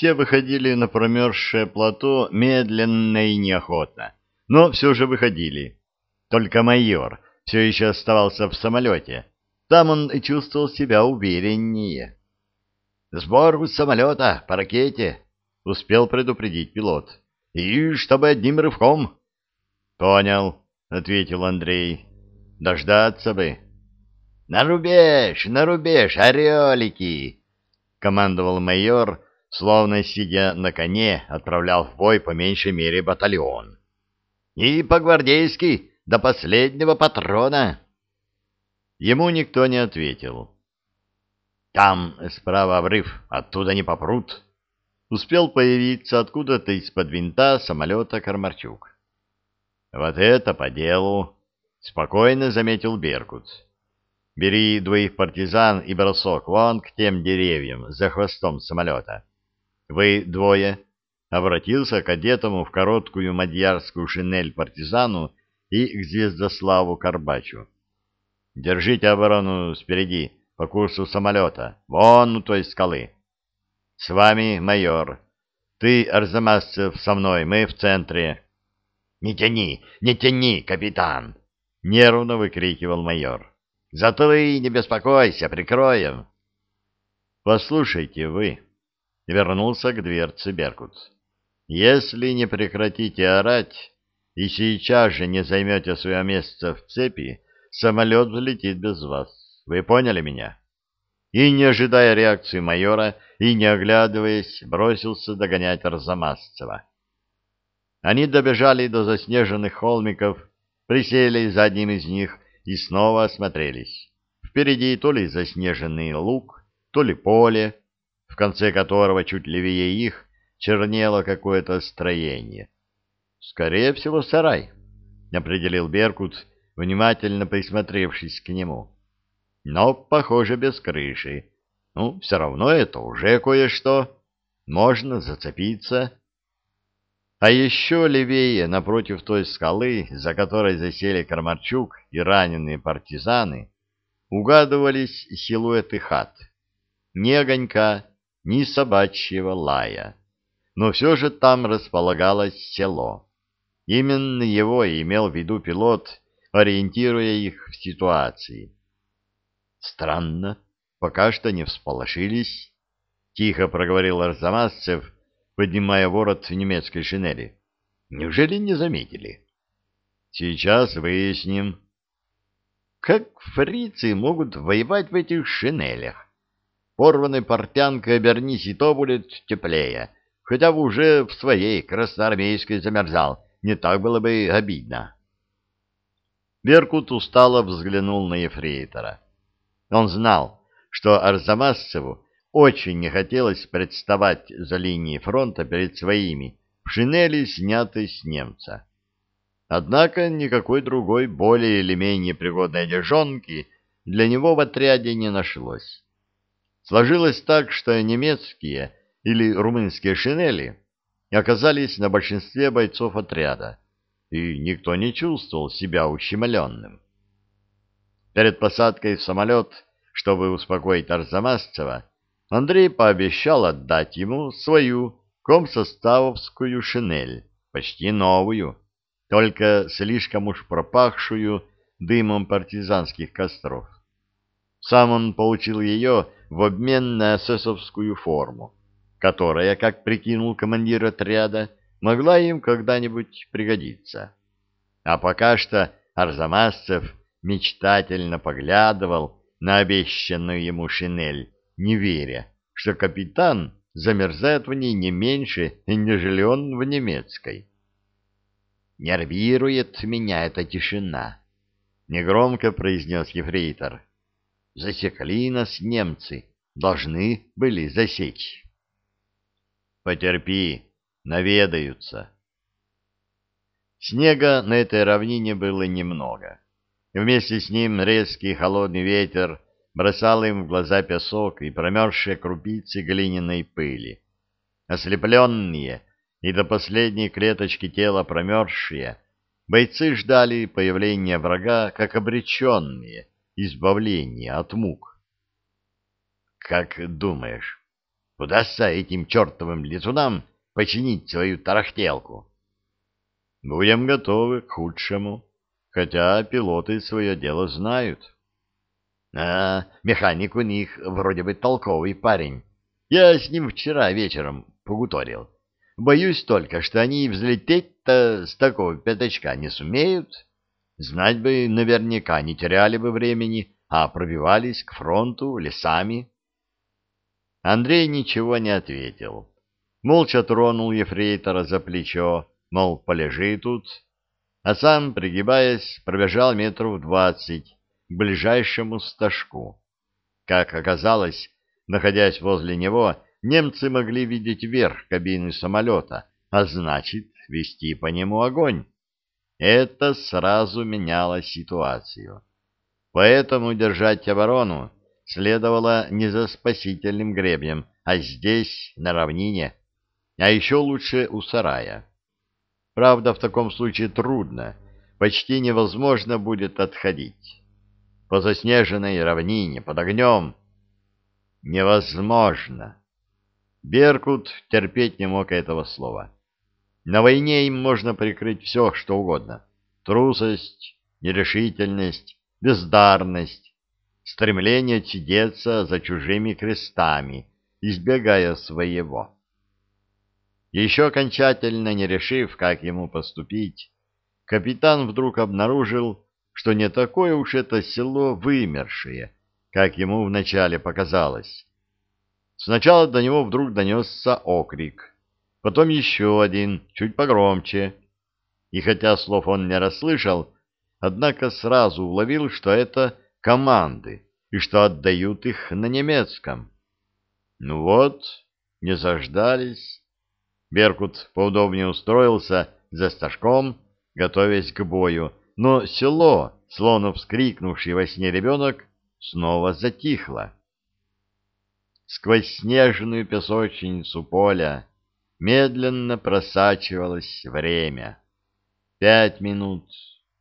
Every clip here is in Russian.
Все выходили на промерзшее плато медленно и неохотно, но все же выходили. Только майор все еще оставался в самолете. Там он и чувствовал себя увереннее. «Сбор с самолета по ракете», — успел предупредить пилот. «И чтобы одним рывком». «Понял», — ответил Андрей. «Дождаться бы». «На рубеж, на рубеж, орелики!» — командовал майор, словно, сидя на коне, отправлял в бой по меньшей мере батальон. «И по-гвардейски, до последнего патрона!» Ему никто не ответил. «Там справа обрыв, оттуда не попрут!» Успел появиться откуда-то из-под винта самолета Кармарчук. «Вот это по делу!» — спокойно заметил Беркут. «Бери двоих партизан и бросок вон к тем деревьям за хвостом самолета. Вы двое, — обратился к одетому в короткую мадьярскую шинель партизану и к Звездославу Карбачу. — Держите оборону спереди, по курсу самолета, вон у той скалы. — С вами майор. Ты, Арзамасцев, со мной, мы в центре. — Не тяни, не тяни, капитан! — нервно выкрикивал майор. — Зато вы не беспокойся, прикроем. — Послушайте вы вернулся к дверце Беркут. «Если не прекратите орать и сейчас же не займете свое место в цепи, самолет взлетит без вас. Вы поняли меня?» И, не ожидая реакции майора и не оглядываясь, бросился догонять Арзамасцева. Они добежали до заснеженных холмиков, присели за одним из них и снова осмотрелись. Впереди то ли заснеженный луг, то ли поле, в конце которого чуть левее их чернело какое-то строение. «Скорее всего, сарай», — определил Беркут, внимательно присмотревшись к нему. «Но, похоже, без крыши. Ну, все равно это уже кое-что. Можно зацепиться». А еще левее, напротив той скалы, за которой засели Кармарчук и раненые партизаны, угадывались силуэты хат. Ни огонька, ни собачьего лая. Но все же там располагалось село. Именно его имел в виду пилот, ориентируя их в ситуации. «Странно, пока что не всполошились», — тихо проговорил Арзамасцев, поднимая ворот в немецкой шинели. «Неужели не заметили?» «Сейчас выясним». «Как фрицы могут воевать в этих шинелях?» Порванной портянкой обернись, и то будет теплее. Хотя бы уже в своей красноармейской замерзал, не так было бы обидно. Беркут устало взглянул на ефрейтора. Он знал, что Арзамасцеву очень не хотелось представать за линией фронта перед своими в шинели, снятой с немца. Однако никакой другой, более или менее пригодной одежонки для него в отряде не нашлось. Сложилось так, что немецкие или румынские шинели оказались на большинстве бойцов отряда, и никто не чувствовал себя ущемленным. Перед посадкой в самолет, чтобы успокоить Арзамасцева, Андрей пообещал отдать ему свою комсоставовскую шинель, почти новую, только слишком уж пропахшую дымом партизанских костров. Сам он получил ее в обмен на эсэсовскую форму, которая, как прикинул командир отряда, могла им когда-нибудь пригодиться. А пока что Арзамасцев мечтательно поглядывал на обещанную ему шинель, не веря, что капитан замерзает в ней не меньше, нежели он в немецкой. «Нервирует меня эта тишина», — негромко произнес ефрейтор. Засекли нас немцы, должны были засечь. Потерпи, наведаются. Снега на этой равнине было немного. Вместе с ним резкий холодный ветер бросал им в глаза песок и промерзшие крупицы глиняной пыли. Ослепленные и до последней клеточки тела промерзшие, бойцы ждали появления врага как обреченные, избавления от мук. Как думаешь, Удастся этим чертовым летунам починить свою тарахтелку? Будем готовы к худшему, хотя пилоты свое дело знают. А, механик у них вроде бы толковый парень. Я с ним вчера вечером погуторил. Боюсь только, что они взлететь-то с такого пятачка не сумеют. Знать бы наверняка не теряли бы времени, а пробивались к фронту лесами. Андрей ничего не ответил. Молча тронул ефрейтора за плечо, мол, полежи тут, а сам, пригибаясь, пробежал метров двадцать к ближайшему стажку. Как оказалось, находясь возле него, немцы могли видеть верх кабины самолета, а значит, вести по нему огонь. Это сразу меняло ситуацию. Поэтому держать оборону следовало не за спасительным гребнем, а здесь, на равнине, а еще лучше у сарая. Правда, в таком случае трудно, почти невозможно будет отходить. По заснеженной равнине, под огнем, невозможно. Беркут терпеть не мог этого слова. На войне им можно прикрыть все, что угодно. Трусость, нерешительность, бездарность, стремление отсидеться за чужими крестами, избегая своего. Еще окончательно не решив, как ему поступить, капитан вдруг обнаружил, что не такое уж это село вымершее, как ему вначале показалось. Сначала до него вдруг донесся окрик, потом еще один, чуть погромче, и хотя слов он не расслышал, однако сразу уловил, что это команды и что отдают их на немецком. Ну вот, не заждались. Беркут поудобнее устроился за стажком, готовясь к бою, но село, словно вскрикнувший во сне ребенок, снова затихло. Сквозь снежную песочницу поля медленно просачивалось время. Пять минут,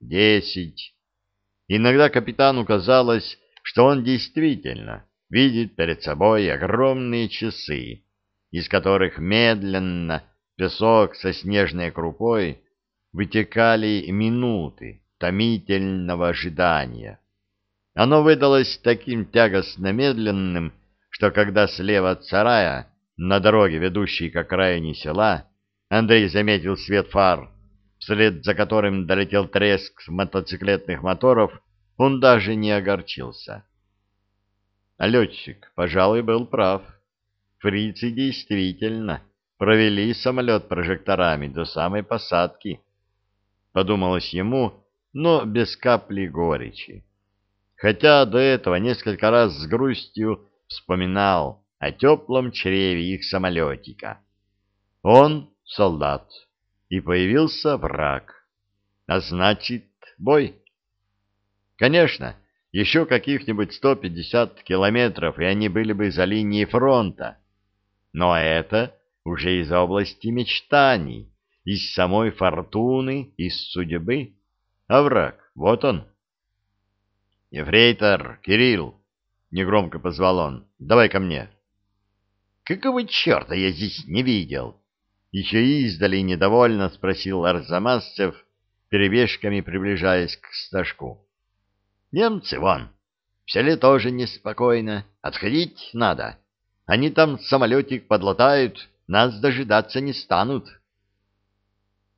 десять. Иногда капитану казалось, что он действительно видит перед собой огромные часы, из которых медленно песок со снежной крупой вытекали минуты томительного ожидания. Оно выдалось таким тягостно медленным, что когда слева от сарая, на дороге, ведущей к окраине села, Андрей заметил свет фар, вслед за которым долетел треск мотоциклетных моторов, он даже не огорчился. Летчик, пожалуй, был прав. Фрицы действительно провели самолет прожекторами до самой посадки. Подумалось ему, но без капли горечи. Хотя до этого несколько раз с грустью вспоминал о теплом чреве их самолетика. Он солдат и появился враг. А значит, бой. Конечно, еще каких-нибудь 150 километров, и они были бы за линией фронта. Но это уже из области мечтаний, из самой фортуны, из судьбы. А враг, вот он. «Ефрейтор, Кирилл!» — негромко позвал он. «Давай ко мне». «Какого черта я здесь не видел?» Еще издали недовольно спросил Арзамасцев, перебежками приближаясь к стажку. «Немцы вон, в селе тоже неспокойно, отходить надо. Они там самолетик подлатают, нас дожидаться не станут».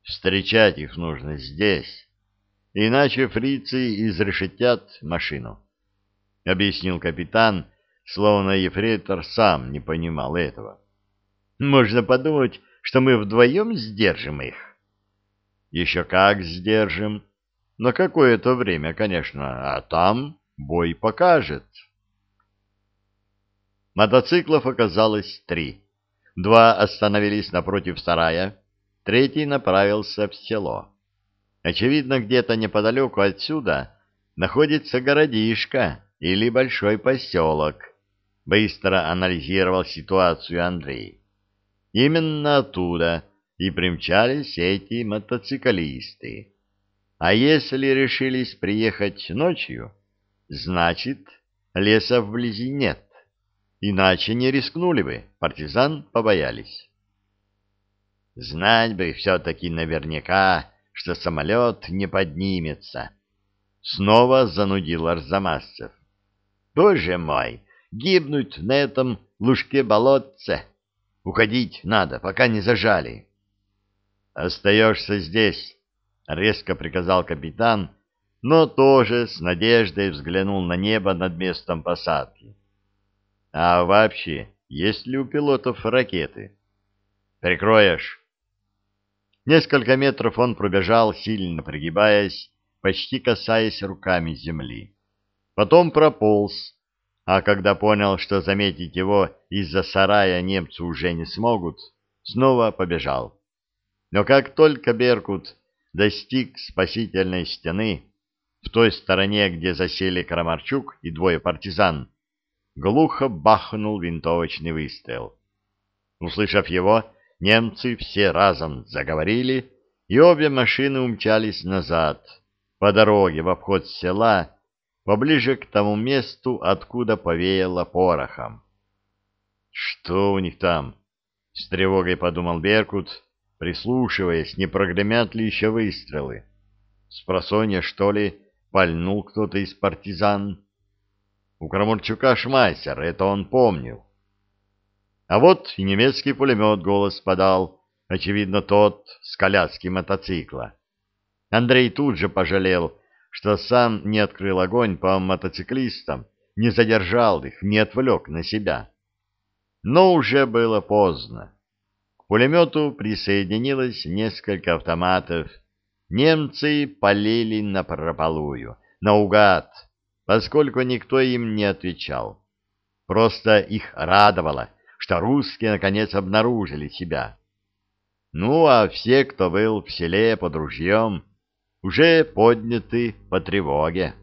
«Встречать их нужно здесь, иначе фрицы изрешетят машину», — объяснил капитан, словно ефрейтор сам не понимал этого. «Можно подумать, что мы вдвоем сдержим их? Еще как сдержим. На какое-то время, конечно, а там бой покажет. Мотоциклов оказалось три. Два остановились напротив сарая, третий направился в село. Очевидно, где-то неподалеку отсюда находится городишко или большой поселок. Быстро анализировал ситуацию Андрей. Именно оттуда и примчались эти мотоциклисты. А если решились приехать ночью, значит, леса вблизи нет. иначе не рискнули бы, партизан побоялись. Знать бы все-таки наверняка, что самолет не поднимется. Снова занудил Арзамасцев. Боже мой, гибнуть на этом лужке болотце. Уходить надо, пока не зажали. Остаешься здесь, резко приказал капитан, но тоже с надеждой взглянул на небо над местом посадки. А вообще, есть ли у пилотов ракеты? Прикроешь? Несколько метров он пробежал, сильно пригибаясь, почти касаясь руками земли. Потом прополз, а когда понял, что заметить его из-за сарая немцы уже не смогут, снова побежал. Но как только Беркут достиг спасительной стены, в той стороне, где засели Крамарчук и двое партизан, глухо бахнул винтовочный выстрел. Услышав его, немцы все разом заговорили, и обе машины умчались назад, по дороге в обход села, поближе к тому месту, откуда повеяло порохом. «Что у них там?» — с тревогой подумал Беркут, прислушиваясь, не прогремят ли еще выстрелы. Спросонья, что ли, пальнул кто-то из партизан? У Крамурчука шмайсер, это он помнил. А вот и немецкий пулемет голос подал, очевидно, тот с коляски мотоцикла. Андрей тут же пожалел, что сам не открыл огонь по мотоциклистам, не задержал их, не отвлек на себя. Но уже было поздно. К пулемету присоединилось несколько автоматов. Немцы полили напропалую, наугад, поскольку никто им не отвечал. Просто их радовало — что русские наконец обнаружили себя. Ну, а все, кто был в селе под ружьем, уже подняты по тревоге.